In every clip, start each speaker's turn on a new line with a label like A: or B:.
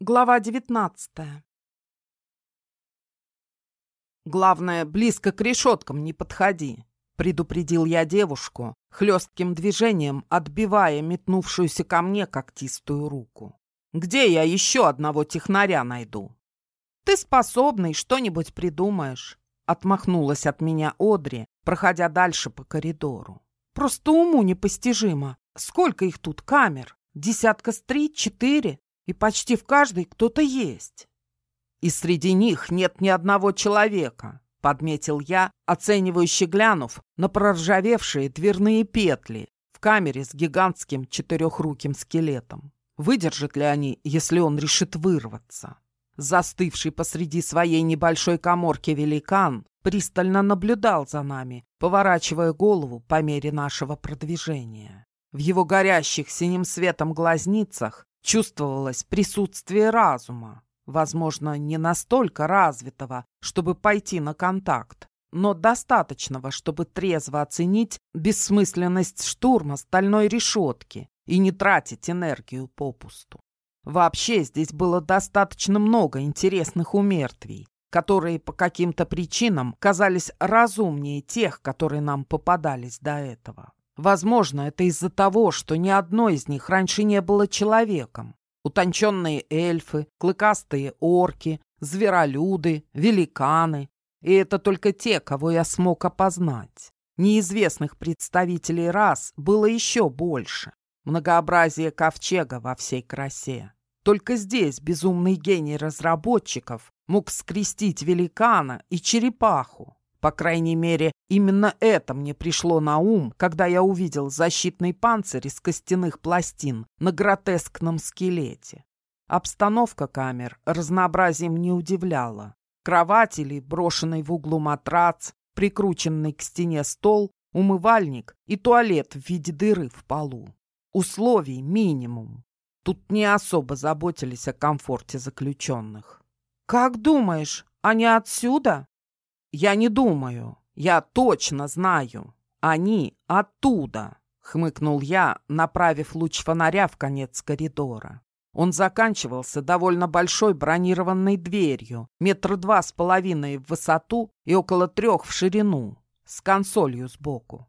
A: Глава девятнадцатая. «Главное, близко к решеткам не подходи», — предупредил я девушку, хлестким движением отбивая метнувшуюся ко мне когтистую руку. «Где я еще одного технаря найду?» «Ты способный, что-нибудь придумаешь», — отмахнулась от меня Одри, проходя дальше по коридору. «Просто уму непостижимо. Сколько их тут камер? Десятка с три, четыре?» И почти в каждой кто-то есть. И среди них нет ни одного человека, подметил я, оценивающе глянув на проржавевшие дверные петли в камере с гигантским четырехруким скелетом. Выдержат ли они, если он решит вырваться? Застывший посреди своей небольшой коморки великан пристально наблюдал за нами, поворачивая голову по мере нашего продвижения. В его горящих синим светом глазницах Чувствовалось присутствие разума, возможно, не настолько развитого, чтобы пойти на контакт, но достаточного, чтобы трезво оценить бессмысленность штурма стальной решетки и не тратить энергию попусту. Вообще здесь было достаточно много интересных умертвий, которые по каким-то причинам казались разумнее тех, которые нам попадались до этого. Возможно, это из-за того, что ни одно из них раньше не было человеком. Утонченные эльфы, клыкастые орки, зверолюды, великаны. И это только те, кого я смог опознать. Неизвестных представителей рас было еще больше. Многообразие ковчега во всей красе. Только здесь безумный гений разработчиков мог скрестить великана и черепаху. По крайней мере, именно это мне пришло на ум, когда я увидел защитный панцирь из костяных пластин на гротескном скелете. Обстановка камер разнообразием не удивляла. Кровать или брошенный в углу матрац, прикрученный к стене стол, умывальник и туалет в виде дыры в полу. Условий минимум. Тут не особо заботились о комфорте заключенных. «Как думаешь, они отсюда?» «Я не думаю. Я точно знаю. Они оттуда», — хмыкнул я, направив луч фонаря в конец коридора. Он заканчивался довольно большой бронированной дверью, метр два с половиной в высоту и около трех в ширину, с консолью сбоку.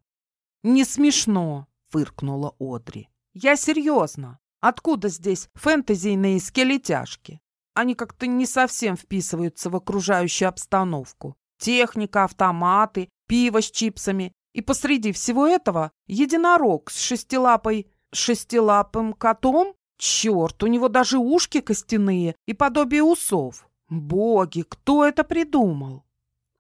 A: «Не смешно», — фыркнула Одри. «Я серьезно. Откуда здесь фэнтезийные скелетяшки? Они как-то не совсем вписываются в окружающую обстановку. Техника, автоматы, пиво с чипсами. И посреди всего этого единорог с шестилапой... шестилапым котом? Черт, у него даже ушки костяные и подобие усов. Боги, кто это придумал?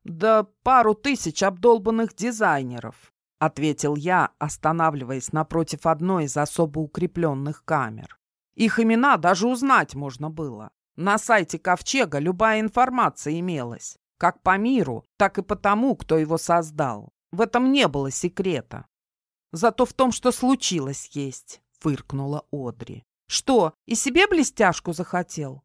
A: Да пару тысяч обдолбанных дизайнеров, ответил я, останавливаясь напротив одной из особо укрепленных камер. Их имена даже узнать можно было. На сайте Ковчега любая информация имелась. Как по миру, так и по тому, кто его создал. В этом не было секрета. Зато в том, что случилось, есть, фыркнула Одри. Что, и себе блестяшку захотел?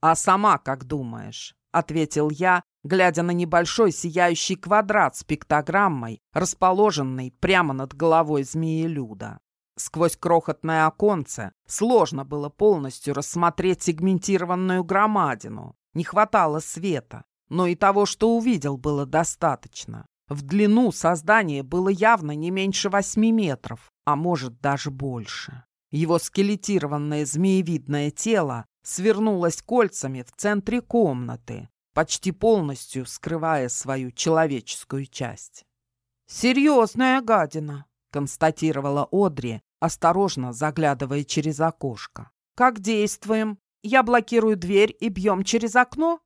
A: А сама как думаешь? Ответил я, глядя на небольшой сияющий квадрат с пиктограммой, расположенный прямо над головой змеи-люда. Сквозь крохотное оконце сложно было полностью рассмотреть сегментированную громадину. Не хватало света но и того, что увидел, было достаточно. В длину создание было явно не меньше восьми метров, а может даже больше. Его скелетированное змеевидное тело свернулось кольцами в центре комнаты, почти полностью скрывая свою человеческую часть. «Серьезная гадина», — констатировала Одри, осторожно заглядывая через окошко. «Как действуем? Я блокирую дверь и бьем через окно?»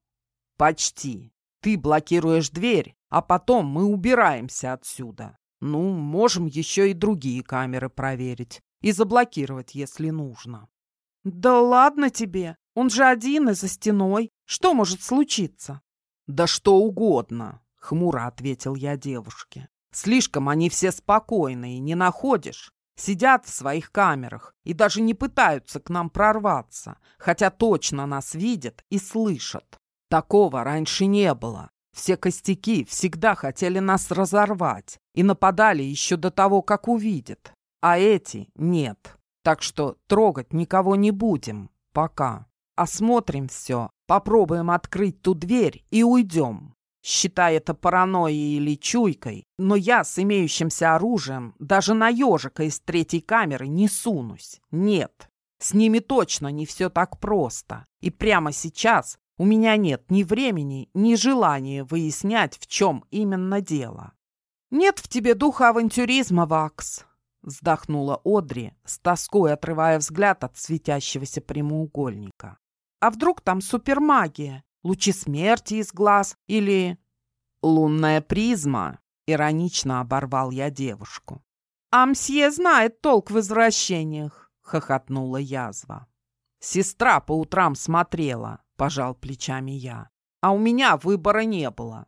A: «Почти. Ты блокируешь дверь, а потом мы убираемся отсюда. Ну, можем еще и другие камеры проверить и заблокировать, если нужно». «Да ладно тебе. Он же один и за стеной. Что может случиться?» «Да что угодно», — хмуро ответил я девушке. «Слишком они все спокойные, не находишь? Сидят в своих камерах и даже не пытаются к нам прорваться, хотя точно нас видят и слышат. Такого раньше не было. Все костяки всегда хотели нас разорвать и нападали еще до того, как увидят. А эти нет. Так что трогать никого не будем. Пока. осмотрим все, попробуем открыть ту дверь и уйдем. Считай это паранойей или чуйкой, но я с имеющимся оружием даже на ежика из третьей камеры не сунусь. Нет, с ними точно не все так просто. И прямо сейчас у меня нет ни времени, ни желания выяснять, в чем именно дело. «Нет в тебе духа авантюризма, Вакс», — вздохнула Одри, с тоской отрывая взгляд от светящегося прямоугольника. «А вдруг там супермагия? Лучи смерти из глаз или...» «Лунная призма», — иронично оборвал я девушку. «А знает толк в извращениях», — хохотнула язва. «Сестра по утрам смотрела», — пожал плечами я. «А у меня выбора не было.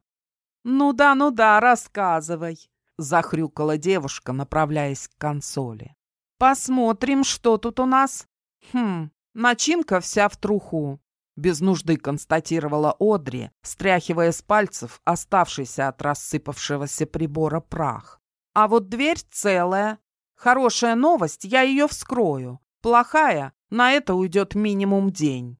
A: «Ну да, ну да, рассказывай», — захрюкала девушка, направляясь к консоли. «Посмотрим, что тут у нас. Хм, начинка вся в труху», — без нужды констатировала Одри, стряхивая с пальцев оставшийся от рассыпавшегося прибора прах. «А вот дверь целая. Хорошая новость, я ее вскрою. Плохая, на это уйдет минимум день.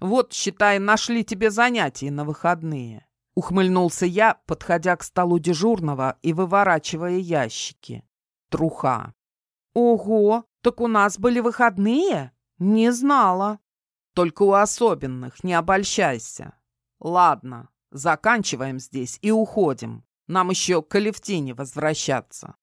A: Вот, считай, нашли тебе занятия на выходные». Ухмыльнулся я, подходя к столу дежурного и выворачивая ящики. Труха. «Ого, так у нас были выходные? Не знала». «Только у особенных, не обольщайся». «Ладно, заканчиваем здесь и уходим. Нам еще к Алевтине возвращаться».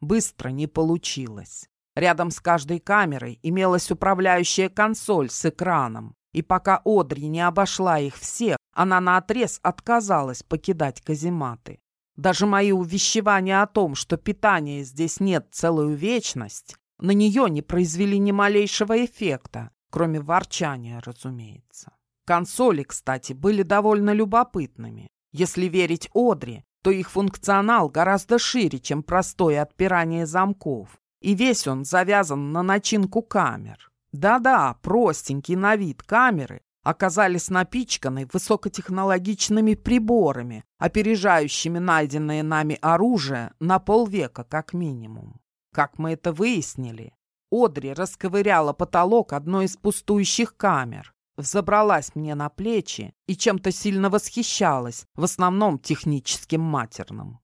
A: Быстро не получилось. Рядом с каждой камерой имелась управляющая консоль с экраном. И пока Одри не обошла их всех, она наотрез отказалась покидать казематы. Даже мои увещевания о том, что питания здесь нет целую вечность, на нее не произвели ни малейшего эффекта, кроме ворчания, разумеется. Консоли, кстати, были довольно любопытными. Если верить Одри, то их функционал гораздо шире, чем простое отпирание замков, и весь он завязан на начинку камер. Да-да, простенький на вид камеры оказались напичканы высокотехнологичными приборами, опережающими найденное нами оружие на полвека как минимум. Как мы это выяснили, Одри расковыряла потолок одной из пустующих камер, взобралась мне на плечи и чем-то сильно восхищалась, в основном техническим матерным.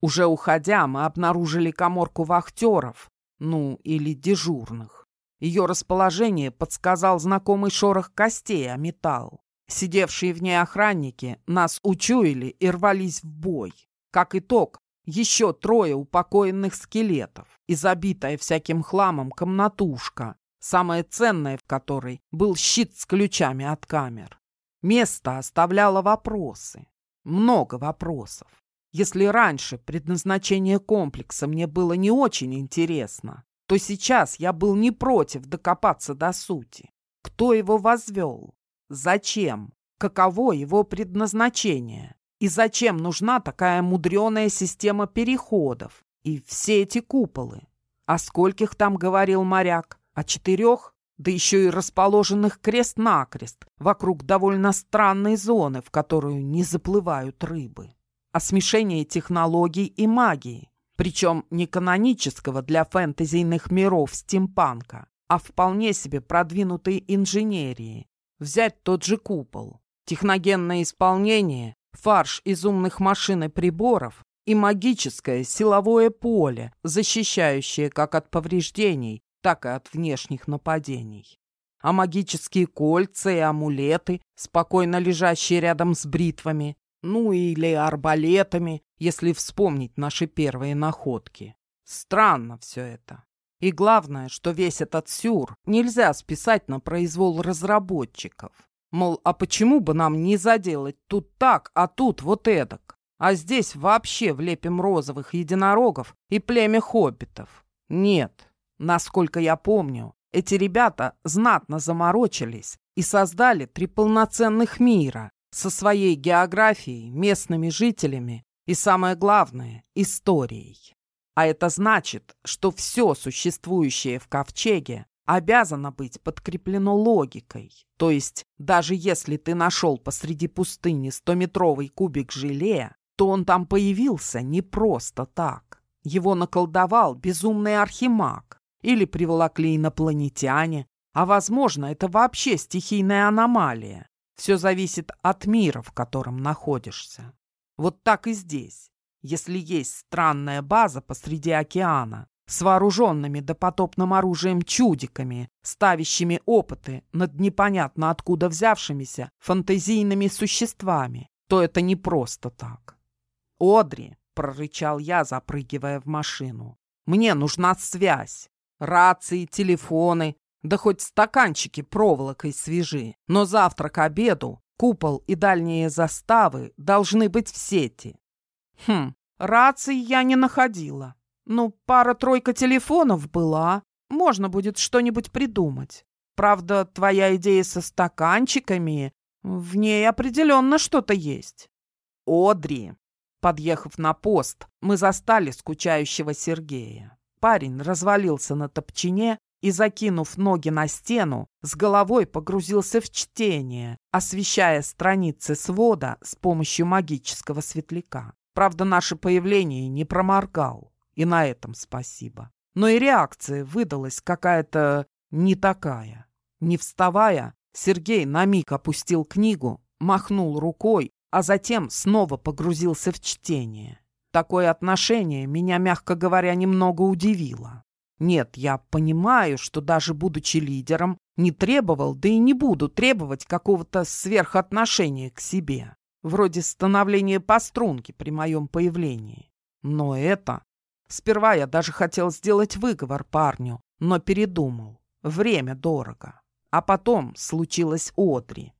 A: Уже уходя, мы обнаружили коморку вахтеров, ну, или дежурных. Ее расположение подсказал знакомый шорох костей о металл. Сидевшие в ней охранники нас учуяли и рвались в бой. Как итог, еще трое упокоенных скелетов и забитая всяким хламом комнатушка, самое ценное в которой был щит с ключами от камер. Место оставляло вопросы. Много вопросов. Если раньше предназначение комплекса мне было не очень интересно, то сейчас я был не против докопаться до сути. Кто его возвел? Зачем? Каково его предназначение? И зачем нужна такая мудреная система переходов? И все эти куполы? О скольких там говорил моряк? О четырех? Да еще и расположенных крест-накрест вокруг довольно странной зоны, в которую не заплывают рыбы. О смешении технологий и магии. Причем не канонического для фэнтезийных миров стимпанка, а вполне себе продвинутой инженерии. Взять тот же купол, техногенное исполнение, фарш из умных машин и приборов и магическое силовое поле, защищающее как от повреждений, так и от внешних нападений. А магические кольца и амулеты, спокойно лежащие рядом с бритвами, ну или арбалетами, если вспомнить наши первые находки. Странно все это. И главное, что весь этот сюр нельзя списать на произвол разработчиков. Мол, а почему бы нам не заделать тут так, а тут вот эдак? А здесь вообще влепим розовых единорогов и племя хоббитов. Нет, насколько я помню, эти ребята знатно заморочились и создали три полноценных мира со своей географией, местными жителями и, самое главное, историей. А это значит, что все существующее в ковчеге обязано быть подкреплено логикой. То есть, даже если ты нашел посреди пустыни стометровый кубик желе, то он там появился не просто так. Его наколдовал безумный архимаг или приволокли инопланетяне, А возможно, это вообще стихийная аномалия. Все зависит от мира, в котором находишься. Вот так и здесь. Если есть странная база посреди океана с вооруженными допотопным оружием чудиками, ставящими опыты над непонятно откуда взявшимися фантазийными существами, то это не просто так. «Одри!» — прорычал я, запрыгивая в машину. «Мне нужна связь. Рации, телефоны, да хоть стаканчики проволокой свежи. Но завтра к обеду купол и дальние заставы должны быть в сети. Хм, рации я не находила. Ну, пара-тройка телефонов была. Можно будет что-нибудь придумать. Правда, твоя идея со стаканчиками, в ней определенно что-то есть. Одри. Подъехав на пост, мы застали скучающего Сергея. Парень развалился на топчине и, закинув ноги на стену, с головой погрузился в чтение, освещая страницы свода с помощью магического светляка. Правда, наше появление не проморгал, и на этом спасибо. Но и реакция выдалась какая-то не такая. Не вставая, Сергей на миг опустил книгу, махнул рукой, а затем снова погрузился в чтение. Такое отношение меня, мягко говоря, немного удивило. Нет, я понимаю, что даже будучи лидером, не требовал, да и не буду требовать какого-то сверхотношения к себе, вроде становления по струнке при моем появлении. Но это... Сперва я даже хотел сделать выговор парню, но передумал. Время дорого. А потом случилось Одри.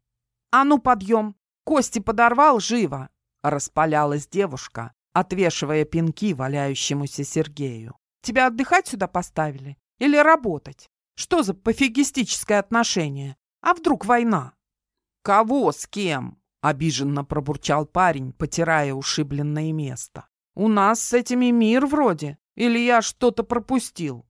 A: «А ну, подъем! Кости подорвал живо!» Распалялась девушка, отвешивая пинки валяющемуся Сергею. Тебя отдыхать сюда поставили? Или работать? Что за пофигистическое отношение? А вдруг война?» «Кого с кем?» — обиженно пробурчал парень, потирая ушибленное место. «У нас с этими мир вроде. Или я что-то пропустил?»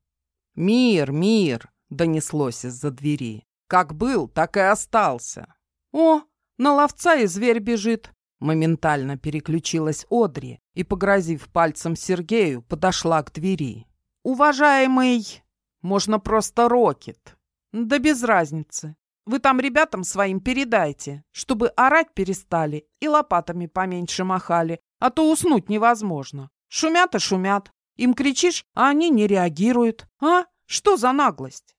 A: «Мир, мир!» — донеслось из-за двери. «Как был, так и остался». «О, на ловца и зверь бежит!» Моментально переключилась Одри и, погрозив пальцем Сергею, подошла к двери. «Уважаемый, можно просто Рокет. Да без разницы. Вы там ребятам своим передайте, чтобы орать перестали и лопатами поменьше махали, а то уснуть невозможно. Шумят и шумят. Им кричишь, а они не реагируют. А? Что за наглость?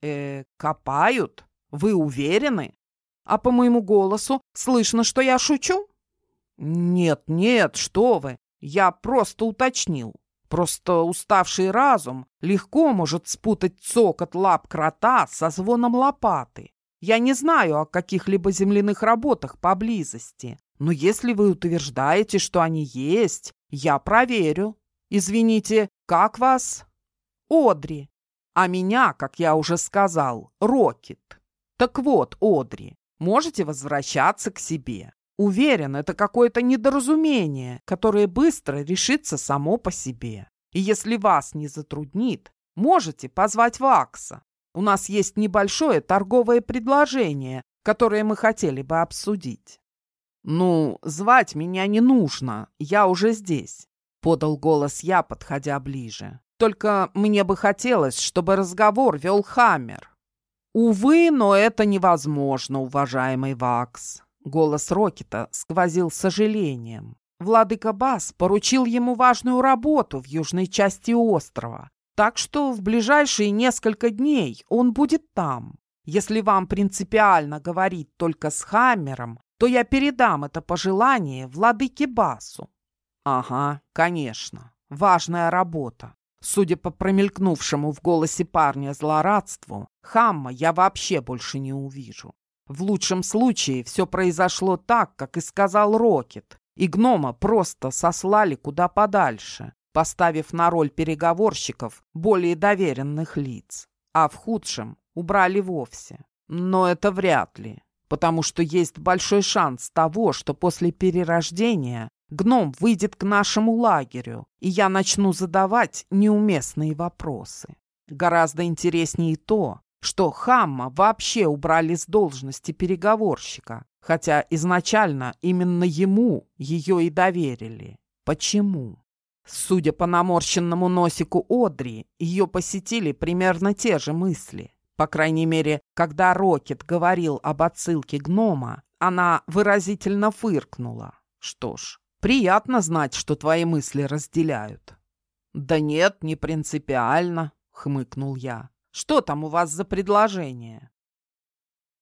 A: Э, копают? Вы уверены? А по моему голосу слышно, что я шучу? «Нет, нет, что вы! Я просто уточнил. Просто уставший разум легко может спутать цокот лап крота со звоном лопаты. Я не знаю о каких-либо земляных работах поблизости, но если вы утверждаете, что они есть, я проверю. Извините, как вас? Одри. А меня, как я уже сказал, Рокет. Так вот, Одри, можете возвращаться к себе. Уверен, это какое-то недоразумение, которое быстро решится само по себе. И если вас не затруднит, можете позвать Вакса. У нас есть небольшое торговое предложение, которое мы хотели бы обсудить. «Ну, звать меня не нужно, я уже здесь», — подал голос я, подходя ближе. «Только мне бы хотелось, чтобы разговор вел Хаммер». «Увы, но это невозможно, уважаемый Вакс. Голос Рокета сквозил сожалением. Владыка Бас поручил ему важную работу в южной части острова, так что в ближайшие несколько дней он будет там. Если вам принципиально говорить только с Хаммером, то я передам это пожелание владыке Басу. Ага, конечно, важная работа. Судя по промелькнувшему в голосе парня злорадству, Хамма я вообще больше не увижу. В лучшем случае все произошло так, как и сказал Рокет, и гнома просто сослали куда подальше, поставив на роль переговорщиков более доверенных лиц, а в худшем убрали вовсе. Но это вряд ли, потому что есть большой шанс того, что после перерождения гном выйдет к нашему лагерю, и я начну задавать неуместные вопросы. Гораздо интереснее то, что Хамма вообще убрали с должности переговорщика, хотя изначально именно ему ее и доверили. Почему? Судя по наморщенному носику Одри, ее посетили примерно те же мысли. По крайней мере, когда Рокет говорил об отсылке гнома, она выразительно фыркнула. Что ж, приятно знать, что твои мысли разделяют. Да нет, не принципиально, хмыкнул я. Что там у вас за предложение?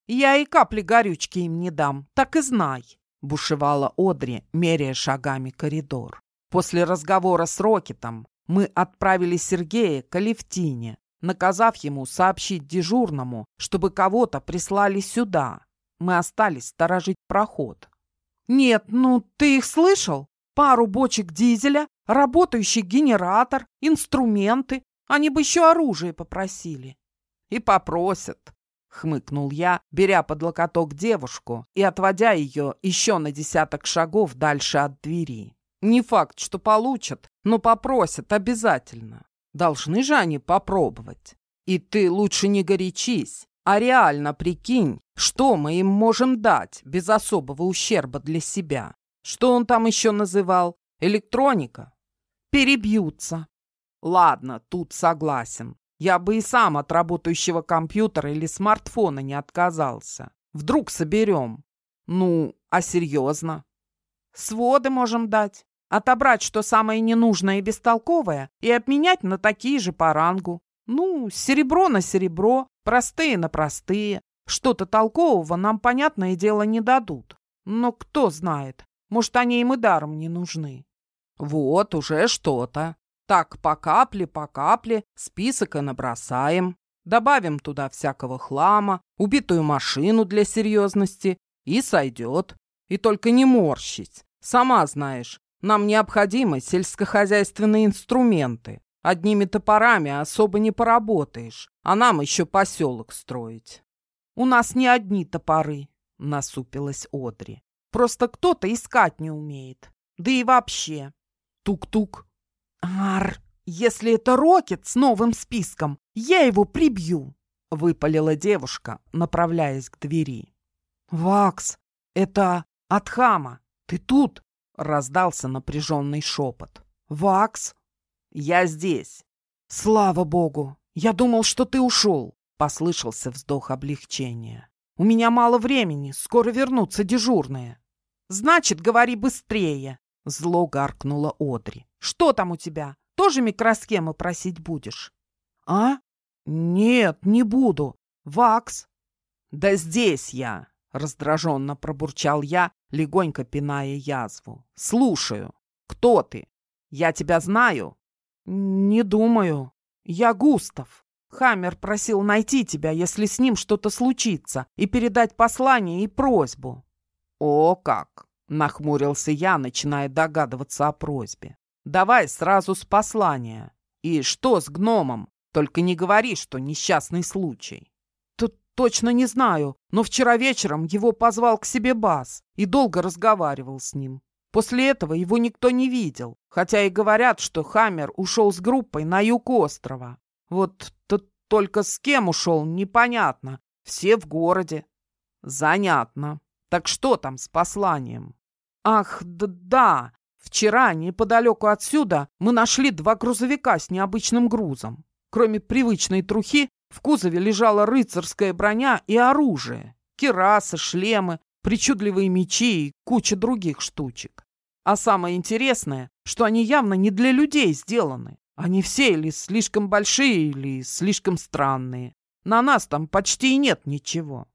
A: Я и капли горючки им не дам, так и знай, бушевала Одри, меряя шагами коридор. После разговора с Рокетом мы отправили Сергея к Алевтине, наказав ему сообщить дежурному, чтобы кого-то прислали сюда. Мы остались сторожить проход. «Нет, ну ты их слышал? Пару бочек дизеля, работающий генератор, инструменты. Они бы еще оружие попросили». «И попросят», — хмыкнул я, беря под локоток девушку и отводя ее еще на десяток шагов дальше от двери. «Не факт, что получат, но попросят обязательно. Должны же они попробовать. И ты лучше не горячись, а реально прикинь, что мы им можем дать без особого ущерба для себя. Что он там еще называл? Электроника? Перебьются. Ладно, тут согласен. Я бы и сам от работающего компьютера или смартфона не отказался. Вдруг соберем. Ну, а серьезно? Своды можем дать. Отобрать, что самое ненужное и бестолковое, и обменять на такие же по рангу. Ну, серебро на серебро, простые на простые. Что-то толкового нам, понятное дело, не дадут. Но кто знает, может, они им и даром не нужны. Вот уже что-то. Так, по капле, по капле список и набросаем. Добавим туда всякого хлама, убитую машину для серьезности, и сойдет. И только не морщись. Сама знаешь, нам необходимы сельскохозяйственные инструменты. Одними топорами особо не поработаешь, а нам еще поселок строить. У нас не одни топоры, насупилась Одри. Просто кто-то искать не умеет. Да и вообще. Тук-тук. Ар, если это Рокет с новым списком, я его прибью, выпалила девушка, направляясь к двери. Вакс, это от хама. Ты тут? Раздался напряженный шепот. «Вакс?» «Я здесь». «Слава богу! Я думал, что ты ушел!» Послышался вздох облегчения. «У меня мало времени, скоро вернутся дежурные». «Значит, говори быстрее!» Зло гаркнула Одри. «Что там у тебя? Тоже микросхемы просить будешь?» «А? Нет, не буду. Вакс?» «Да здесь я!» Раздраженно пробурчал я, легонько пиная язву. «Слушаю. Кто ты? Я тебя знаю?» «Не думаю. Я Густав. Хаммер просил найти тебя, если с ним что-то случится, и передать послание и просьбу». «О как!» — нахмурился я, начиная догадываться о просьбе. «Давай сразу с послания. И что с гномом? Только не говори, что несчастный случай». Точно не знаю, но вчера вечером его позвал к себе Бас и долго разговаривал с ним. После этого его никто не видел, хотя и говорят, что Хаммер ушел с группой на юг острова. Вот тут только с кем ушел, непонятно. Все в городе. Занятно. Так что там с посланием? Ах, да, да. Вчера неподалеку отсюда мы нашли два грузовика с необычным грузом. Кроме привычной трухи, в кузове лежала рыцарская броня и оружие, керасы, шлемы, причудливые мечи и куча других штучек. А самое интересное, что они явно не для людей сделаны. Они все или слишком большие, или слишком странные. На нас там почти и нет ничего.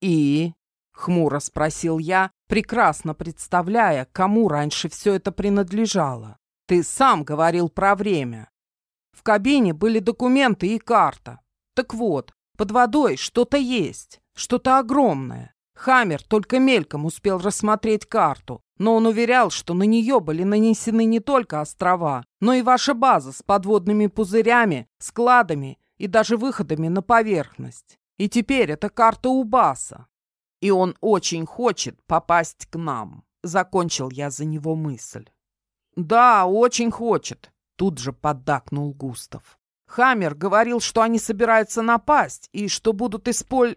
A: «И?» — хмуро спросил я, прекрасно представляя, кому раньше все это принадлежало. «Ты сам говорил про время. В кабине были документы и карта. Так вот, под водой что-то есть, что-то огромное. Хаммер только мельком успел рассмотреть карту, но он уверял, что на нее были нанесены не только острова, но и ваша база с подводными пузырями, складами и даже выходами на поверхность. И теперь это карта у Баса. И он очень хочет попасть к нам. Закончил я за него мысль. Да, очень хочет, тут же поддакнул Густав. Хаммер говорил, что они собираются напасть и что будут исполь...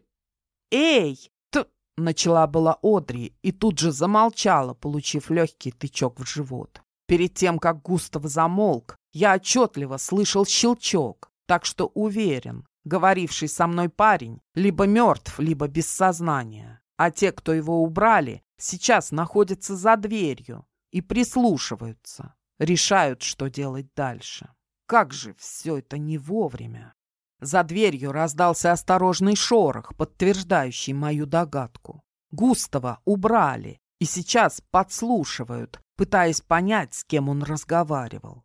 A: «Эй!» т... — начала была Одри и тут же замолчала, получив легкий тычок в живот. Перед тем, как Густав замолк, я отчетливо слышал щелчок, так что уверен, Говоривший со мной парень либо мертв, либо без сознания. А те, кто его убрали, сейчас находятся за дверью и прислушиваются, решают, что делать дальше. Как же все это не вовремя. За дверью раздался осторожный шорох, подтверждающий мою догадку. Густава убрали и сейчас подслушивают, пытаясь понять, с кем он разговаривал.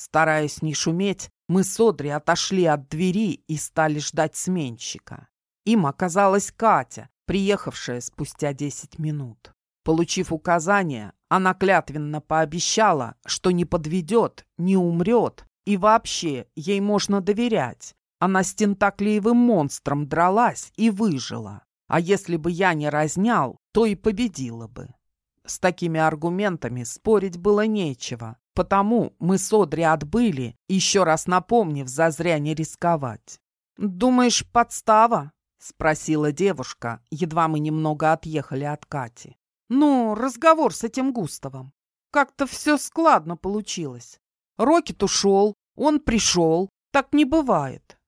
A: Стараясь не шуметь, мы с Одри отошли от двери и стали ждать сменщика. Им оказалась Катя, приехавшая спустя десять минут. Получив указание, она клятвенно пообещала, что не подведет, не умрет, и вообще ей можно доверять. Она с тентаклеевым монстром дралась и выжила. А если бы я не разнял, то и победила бы. С такими аргументами спорить было нечего, потому мы с Одри отбыли, еще раз напомнив, зазря не рисковать. «Думаешь, подстава?» — спросила девушка, едва мы немного отъехали от Кати. «Ну, разговор с этим Густавом. Как-то все складно получилось. Рокет ушел, он пришел. Так не бывает».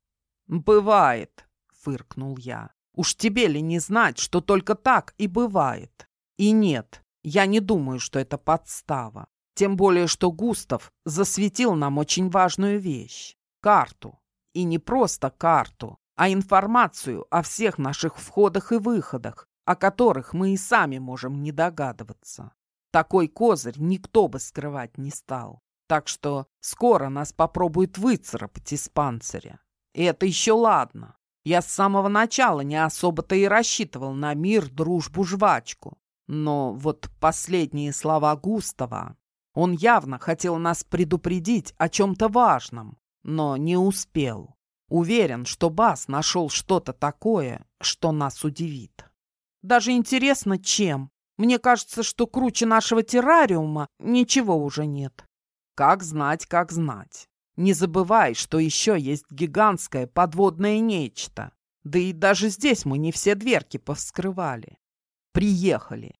A: «Бывает», — фыркнул я. «Уж тебе ли не знать, что только так и бывает? И нет, я не думаю, что это подстава. Тем более, что Густав засветил нам очень важную вещь — карту. И не просто карту, а информацию о всех наших входах и выходах, о которых мы и сами можем не догадываться. Такой козырь никто бы скрывать не стал. Так что скоро нас попробуют выцарапать из панциря. И это еще ладно. Я с самого начала не особо-то и рассчитывал на мир, дружбу, жвачку. Но вот последние слова Густава... Он явно хотел нас предупредить о чем-то важном, но не успел. Уверен, что Бас нашел что-то такое, что нас удивит. Даже интересно, чем. Мне кажется, что круче нашего террариума ничего уже нет. Как знать, как знать. Не забывай, что еще есть гигантское подводное нечто. Да и даже здесь мы не все дверки повскрывали. Приехали.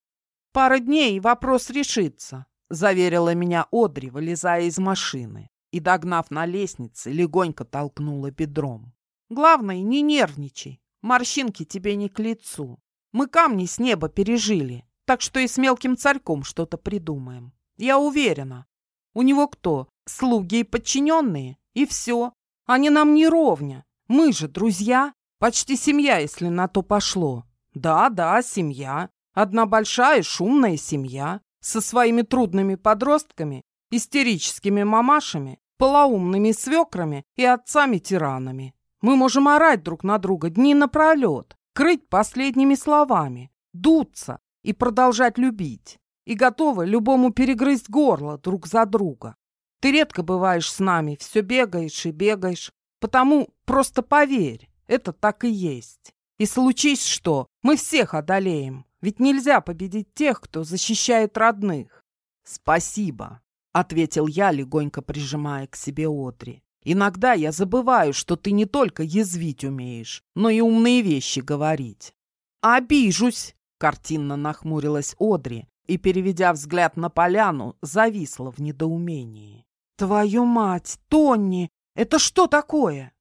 A: Пара дней, и вопрос решится, заверила меня Одри, вылезая из машины. И, догнав на лестнице, легонько толкнула бедром. Главное, не нервничай. Морщинки тебе не к лицу. Мы камни с неба пережили, так что и с мелким царьком что-то придумаем. Я уверена. У него кто? Слуги и подчиненные? И все. Они нам не ровня. Мы же друзья. Почти семья, если на то пошло. Да, да, семья. Одна большая шумная семья со своими трудными подростками, истерическими мамашами, полоумными свекрами и отцами-тиранами. Мы можем орать друг на друга дни напролет, крыть последними словами, дуться и продолжать любить. И готовы любому перегрызть горло друг за друга. Ты редко бываешь с нами, все бегаешь и бегаешь. Потому просто поверь, это так и есть. И случись что, мы всех одолеем. Ведь нельзя победить тех, кто защищает родных. Спасибо, ответил я, легонько прижимая к себе Одри. Иногда я забываю, что ты не только язвить умеешь, но и умные вещи говорить. Обижусь, картинно нахмурилась Одри и, переведя взгляд на поляну, зависла в недоумении. «Твою мать, Тонни, это что такое?»